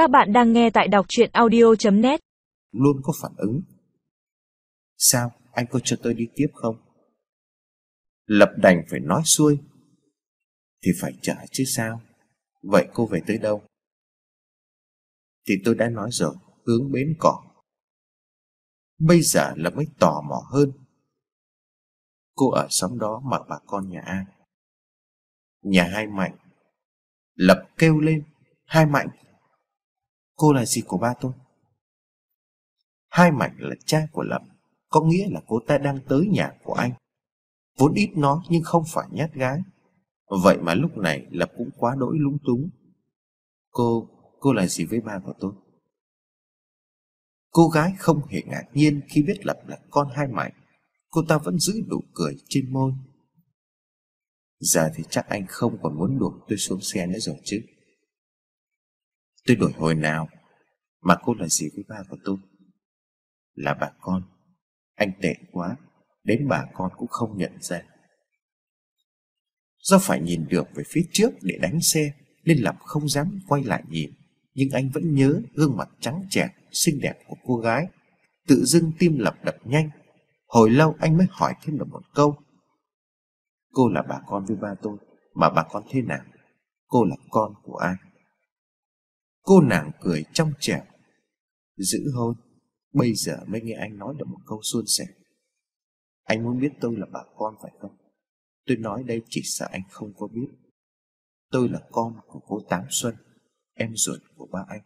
Các bạn đang nghe tại đọc chuyện audio.net Luôn có phản ứng. Sao? Anh có cho tôi đi tiếp không? Lập đành phải nói xuôi. Thì phải trả chứ sao? Vậy cô về tới đâu? Thì tôi đã nói rồi, Hướng bến cỏ. Bây giờ là mới tò mò hơn. Cô ở xóm đó mà bà con nhà ai Nhà hai mạnh Lập kêu lên, Hai mạnh Cô là gì của ba tôi? Hai mạnh là cha của Lâm, Có nghĩa là cô ta đang tới nhà của anh. Vốn ít nói nhưng không phải nhát gái. Vậy mà lúc này Lập cũng quá đỗi lúng túng. Cô, cô là gì với ba của tôi? Cô gái không hề ngạc nhiên khi biết Lập là con hai mạnh Cô ta vẫn giữ đủ cười trên môi. Giờ thì chắc anh không còn muốn đuổi tôi xuống xe nữa rồi chứ. Tôi đổi hồi nào Mà cô là gì với ba của tôi? Là bà con. Anh tệ quá, Đến bà con cũng không nhận ra. Do phải nhìn được về phía trước để đánh xe, Nên Lập không dám quay lại nhìn. Nhưng anh vẫn nhớ gương mặt trắng trẻo, Xinh đẹp của cô gái. Tự dưng tim Lập đập nhanh. Hồi lâu anh mới hỏi thêm được một câu. Cô là bà con với ba tôi, Mà bà con thế nào? Cô là con của ai? Cô nàng cười trong trẻo. Giữ hôn, Bây giờ mới nghe anh nói được một câu suôn sẻ. Anh muốn biết tôi là bà con phải không? Tôi nói đây chỉ sợ anh không có biết. Tôi là con của cô Tám Xuân, Em ruột của ba anh.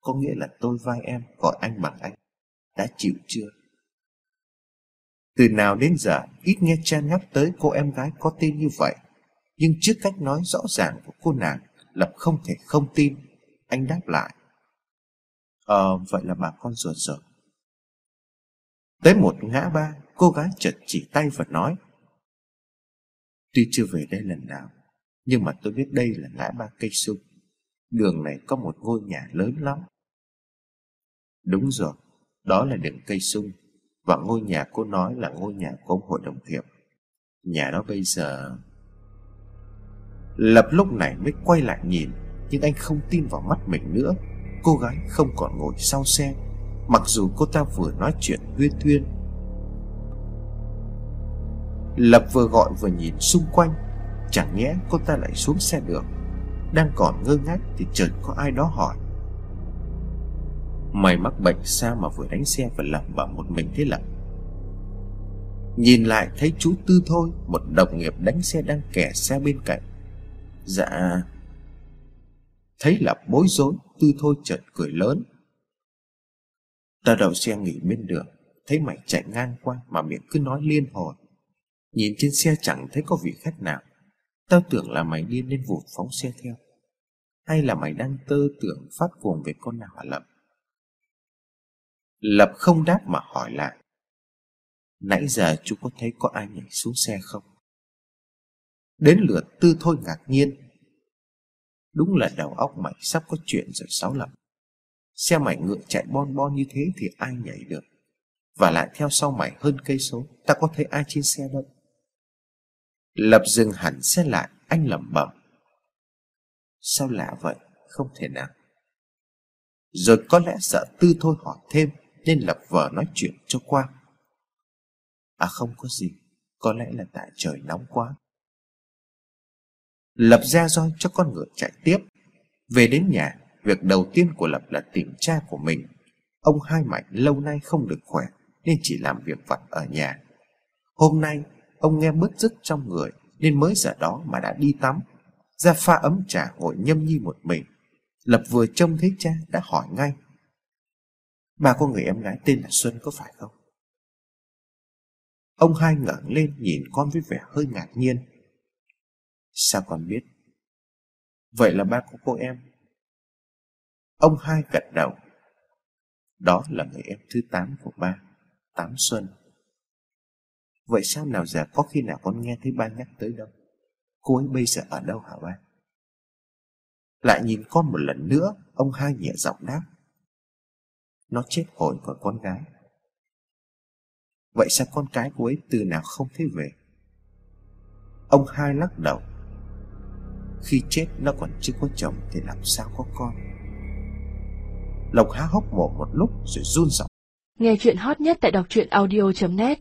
Có nghĩa là tôi vai em, Gọi anh bằng anh. Đã chịu chưa? Từ nào đến giờ, Ít nghe cha nhắc tới cô em gái có tên như vậy. Nhưng trước cách nói rõ ràng của cô nàng Lập không thể không tin. Anh đáp lại. Ờ vậy là bà con ruột rồi Tới một ngã ba, Cô gái chợt chỉ tay và nói, Tuy chưa về đây lần nào, Nhưng mà tôi biết đây là ngã ba cây sung Đường này có một ngôi nhà lớn lắm. Đúng rồi, Đó là đường cây sung Và ngôi nhà cô nói là ngôi nhà của ông hội đồng thiệp Nhà đó bây giờ Lập lúc này mới quay lại nhìn. Nhưng anh không tin vào mắt mình nữa. Cô gái không còn ngồi sau xe, Mặc dù cô ta vừa nói chuyện huyên thuyên. Lập vừa gọi vừa nhìn xung quanh, Chẳng nhẽ cô ta lại xuống xe được. Đang còn ngơ ngác Thì chợt có ai đó hỏi. Mày mắc bệnh sao mà vừa đánh xe và lẩm bẩm một mình thế lận? Nhìn lại thấy chú Tư thôi, Một đồng nghiệp đánh xe đang kẻ xe bên cạnh. Dạ Thấy Lập bối rối, Tư thôi chợt cười lớn. Ta đậu xe nghỉ bên đường, Thấy mày chạy ngang qua Mà miệng cứ nói liên hồi. Nhìn trên xe chẳng thấy có vị khách nào. Tao tưởng là mày điên nên vụt phóng xe theo. Hay là mày đang tơ tưởng phát cuồng về con nào hả Lập? Lập không đáp mà hỏi lại. Nãy giờ chú có thấy có ai nhảy xuống xe không? Đến lượt tư thôi ngạc nhiên Đúng là đầu óc mày sắp có chuyện rồi sáu Lập Xe mày ngựa chạy bon bon như thế thì ai nhảy được? Và lại theo sau mày hơn cây số, Ta có thấy ai trên xe đâu? Lập dừng hẳn xe lại, Anh lẩm bẩm. Sao lạ vậy? Không thể nào. Rồi có lẽ sợ tư thôi hỏi thêm, Nên Lập vờ nói chuyện cho qua. À không có gì, Có lẽ là tại trời nóng quá. Lập ra roi cho con ngựa chạy tiếp. Về đến nhà, Việc đầu tiên của Lập là tìm cha của mình. Ông Hai Mạnh lâu nay không được khỏe, Nên chỉ làm việc vặt ở nhà. Hôm nay, Ông nghe bứt rứt trong người, Nên mới giờ đó mà đã đi tắm. Ra pha ấm trà ngồi nhâm nhi một mình. Lập vừa trông thấy cha đã hỏi ngay. Bà có người em gái tên là Xuân có phải không? Ông hai ngẩng lên nhìn con với vẻ hơi ngạc nhiên. Sao con biết? Vậy là ba của cô em. Ông hai gật đầu. Đó là người em thứ tám của ba, Tám Xuân. Vậy sao nào giờ có khi nào con nghe thấy ba nhắc tới đâu? Cô ấy bây giờ ở đâu hả ba? Lại nhìn con một lần nữa, Ông hai nhẹ giọng đáp. Nó chết hồi còn con gái. Vậy sao con cái cô ấy từ nào không thấy về? Ông hai lắc đầu. Khi chết nó còn chưa có chồng Thì làm sao có con Lộc há hốc mồm một lúc rồi run giọng. Nghe chuyện hot nhất tại đọc truyện audio.net